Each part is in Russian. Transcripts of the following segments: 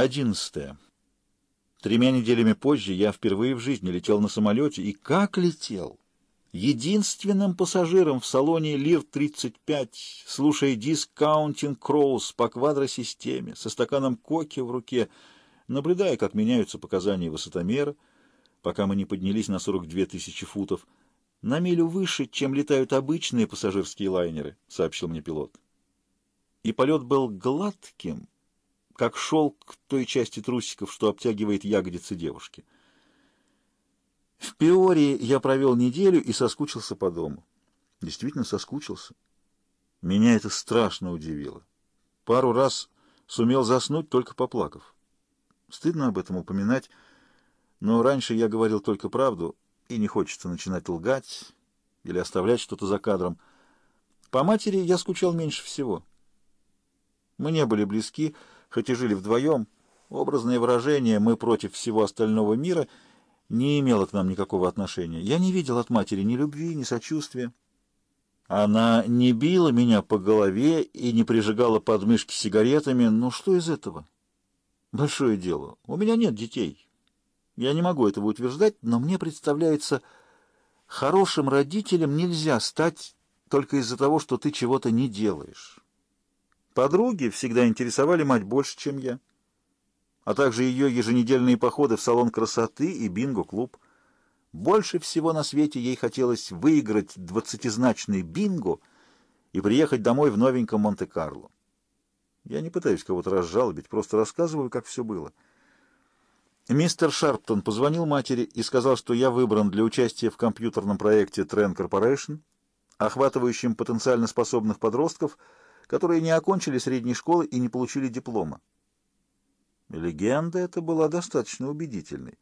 Одиннадцатое. Тремя неделями позже я впервые в жизни летел на самолете, и как летел! Единственным пассажиром в салоне Лир-35, слушая диск Counting Crows по квадросистеме, со стаканом коки в руке, наблюдая, как меняются показания высотомера, пока мы не поднялись на 42 тысячи футов, на милю выше, чем летают обычные пассажирские лайнеры, сообщил мне пилот. И полет был гладким, как шелк той части трусиков, что обтягивает ягодицы девушки. В Пиории я провел неделю и соскучился по дому. Действительно соскучился. Меня это страшно удивило. Пару раз сумел заснуть, только поплакав. Стыдно об этом упоминать, но раньше я говорил только правду, и не хочется начинать лгать или оставлять что-то за кадром. По матери я скучал меньше всего. Мы не были близки, хоть и жили вдвоем, образное выражение «мы против всего остального мира» не имело к нам никакого отношения. Я не видел от матери ни любви, ни сочувствия. Она не била меня по голове и не прижигала подмышки сигаретами. Ну что из этого? Большое дело. У меня нет детей. Я не могу этого утверждать, но мне представляется, хорошим родителем нельзя стать только из-за того, что ты чего-то не делаешь. Подруги всегда интересовали мать больше, чем я, а также ее еженедельные походы в салон красоты и бинго-клуб. Больше всего на свете ей хотелось выиграть двадцатизначный бинго и приехать домой в новеньком Монте-Карло. Я не пытаюсь кого-то разжалобить, просто рассказываю, как все было. Мистер Шарптон позвонил матери и сказал, что я выбран для участия в компьютерном проекте Trend Corporation, охватывающем потенциально способных подростков — которые не окончили средней школы и не получили диплома. Легенда эта была достаточно убедительной.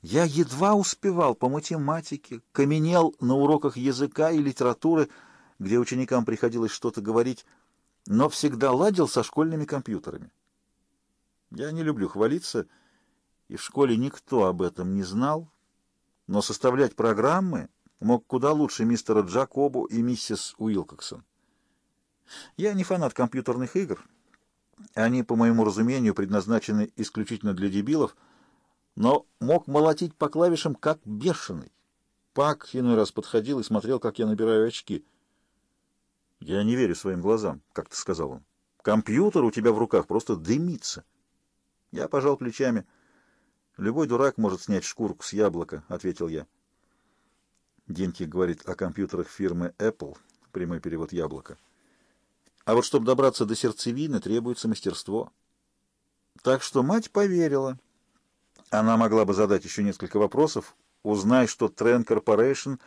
Я едва успевал по математике, каменел на уроках языка и литературы, где ученикам приходилось что-то говорить, но всегда ладил со школьными компьютерами. Я не люблю хвалиться, и в школе никто об этом не знал, но составлять программы мог куда лучше мистера Джакобу и миссис Уилкоксон. Я не фанат компьютерных игр. Они, по моему разумению, предназначены исключительно для дебилов, но мог молотить по клавишам как бешеный. Пак иной раз подходил и смотрел, как я набираю очки. «Я не верю своим глазам», — как-то сказал он. «Компьютер у тебя в руках просто дымится». Я пожал плечами. «Любой дурак может снять шкурку с яблока», — ответил я. Динки говорит о компьютерах фирмы Apple, прямой перевод «яблоко». А вот чтобы добраться до сердцевины, требуется мастерство. Так что мать поверила. Она могла бы задать еще несколько вопросов. Узнай, что Trend Corporation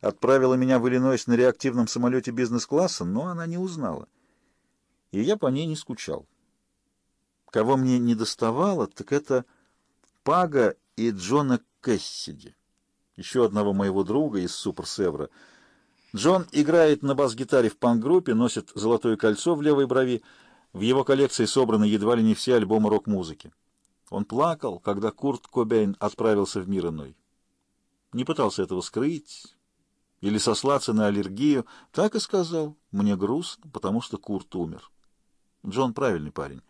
отправила меня в Иллинойс на реактивном самолете бизнес-класса, но она не узнала. И я по ней не скучал. Кого мне не доставало, так это Пага и Джона Кэссиди, еще одного моего друга из Супер Севра — Джон играет на бас-гитаре в панк-группе, носит золотое кольцо в левой брови. В его коллекции собраны едва ли не все альбомы рок-музыки. Он плакал, когда Курт Кобейн отправился в мир иной. Не пытался этого скрыть или сослаться на аллергию. Так и сказал, мне грустно, потому что Курт умер. Джон правильный парень.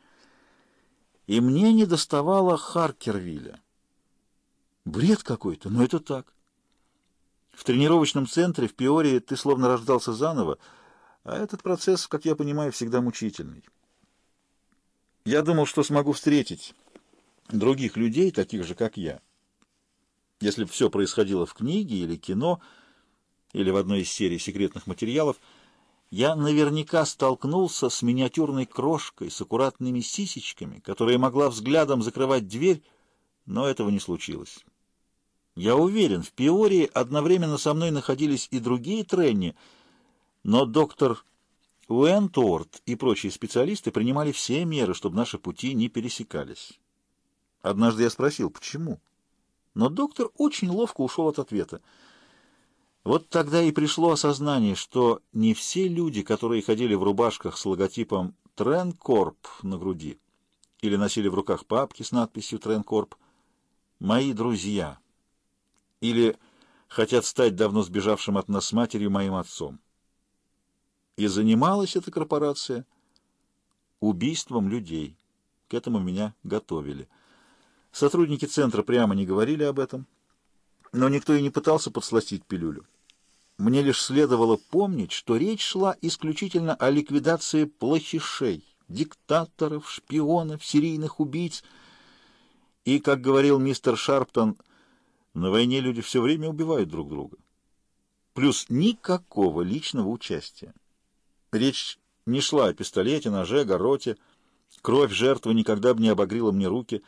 И мне не доставало Харкервилля. Бред какой-то, но это так. В тренировочном центре в Пиории ты словно рождался заново, а этот процесс, как я понимаю, всегда мучительный. Я думал, что смогу встретить других людей, таких же, как я. Если бы все происходило в книге или кино, или в одной из серий секретных материалов, я наверняка столкнулся с миниатюрной крошкой, с аккуратными сисечками, которая могла взглядом закрывать дверь, но этого не случилось. Я уверен, в Пиории одновременно со мной находились и другие тренни, но доктор Уэнтуорт и прочие специалисты принимали все меры, чтобы наши пути не пересекались. Однажды я спросил, почему? Но доктор очень ловко ушел от ответа. Вот тогда и пришло осознание, что не все люди, которые ходили в рубашках с логотипом «Тренкорп» на груди или носили в руках папки с надписью «Тренкорп», мои друзья — или хотят стать давно сбежавшим от нас матерью моим отцом. И занималась эта корпорация убийством людей, К этому меня готовили. Сотрудники центра прямо не говорили об этом, но никто и не пытался подсластить пилюлю. Мне лишь следовало помнить, что речь шла исключительно о ликвидации плохишей, диктаторов, шпионов, серийных убийц. И, как говорил мистер Шарптон, на войне люди все время убивают друг друга. Плюс никакого личного участия. Речь не шла о пистолете, ноже, гороте. Кровь жертвы никогда бы не обогрила мне руки.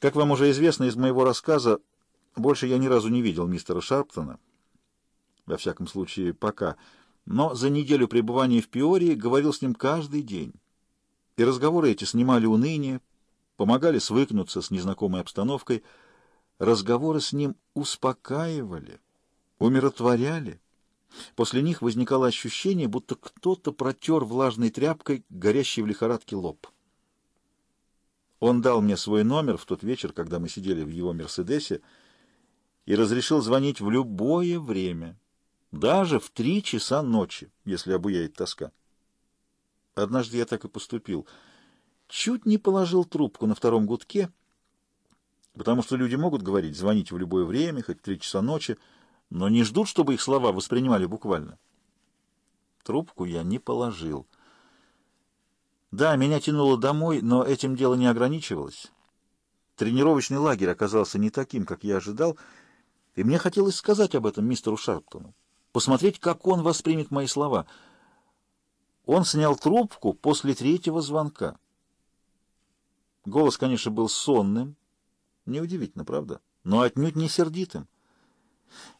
Как вам уже известно из моего рассказа, больше я ни разу не видел мистера Шарптона. Во всяком случае, пока. Но за неделю пребывания в Пиории говорил с ним каждый день. И разговоры эти снимали уныние, помогали свыкнуться с незнакомой обстановкой. Разговоры с ним успокаивали, умиротворяли. После них возникало ощущение, будто кто-то протер влажной тряпкой горящий в лихорадке лоб. Он дал мне свой номер в тот вечер, когда мы сидели в его «Мерседесе», и разрешил звонить в любое время, даже в три часа ночи, если обуяет тоска. Однажды я так и поступил. Чуть не положил трубку на втором гудке, потому что люди могут говорить, звонить в любое время, хоть три часа ночи, но не ждут, чтобы их слова воспринимали буквально. Трубку я не положил. Да, меня тянуло домой, но этим дело не ограничивалось. Тренировочный лагерь оказался не таким, как я ожидал, и мне хотелось сказать об этом мистеру Шарптону, посмотреть, как он воспримет мои слова. Он снял трубку после третьего звонка. Голос, конечно, был сонным, неудивительно, правда, но отнюдь не сердитым.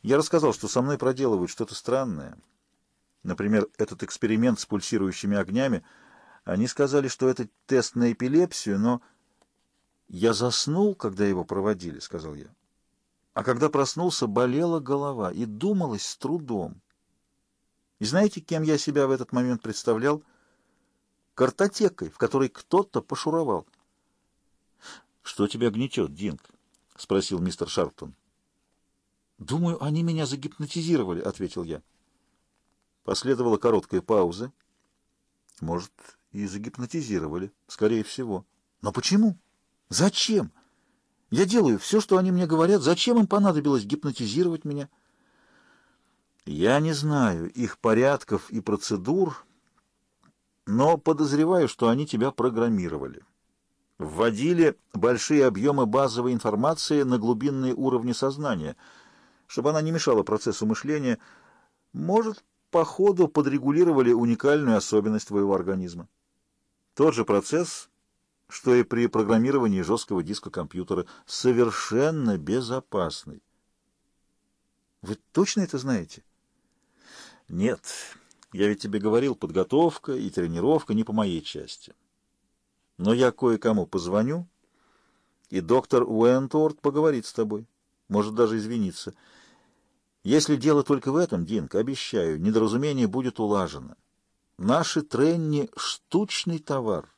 Я рассказал, что со мной проделывают что-то странное. Например, этот эксперимент с пульсирующими огнями. Они сказали, что это тест на эпилепсию, но... «Я заснул, когда его проводили», — сказал я. А когда проснулся, болела голова и думалось с трудом. И знаете, кем я себя в этот момент представлял? Картотекой, в которой кто-то пошуровал. «Что тебя гнетет, Динг?» — спросил мистер Шарптон. «Думаю, они меня загипнотизировали», — ответил я. Последовала короткая пауза. «Может, и загипнотизировали, скорее всего. Но почему? Зачем? Я делаю все, что они мне говорят. Зачем им понадобилось гипнотизировать меня?» «Я не знаю их порядков и процедур, но подозреваю, что они тебя программировали» вводили большие объемы базовой информации на глубинные уровни сознания — чтобы она не мешала процессу мышления, может, по ходу подрегулировали уникальную особенность твоего организма. Тот же процесс, что и при программировании жесткого диска компьютера, совершенно безопасный. Вы точно это знаете? Нет, я ведь тебе говорил, подготовка и тренировка не по моей части. Но я кое-кому позвоню, и доктор Уэнторт поговорит с тобой, может даже извиниться. Если дело только в этом, Динк, обещаю, недоразумение будет улажено. Наши тренни — штучный товар.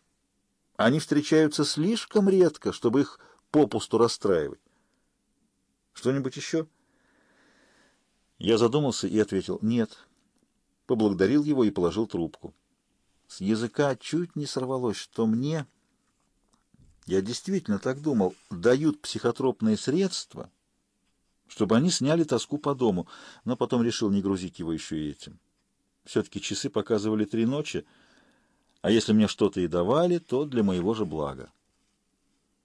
Они встречаются слишком редко, чтобы их попусту расстраивать. Что-нибудь еще? Я задумался и ответил «нет». Поблагодарил его и положил трубку. С языка чуть не сорвалось, что мне, я действительно так думал, дают психотропные средства — чтобы они сняли тоску по дому, но потом решил не грузить его еще и этим. Все-таки часы показывали три ночи, а если мне что-то и давали, то для моего же блага.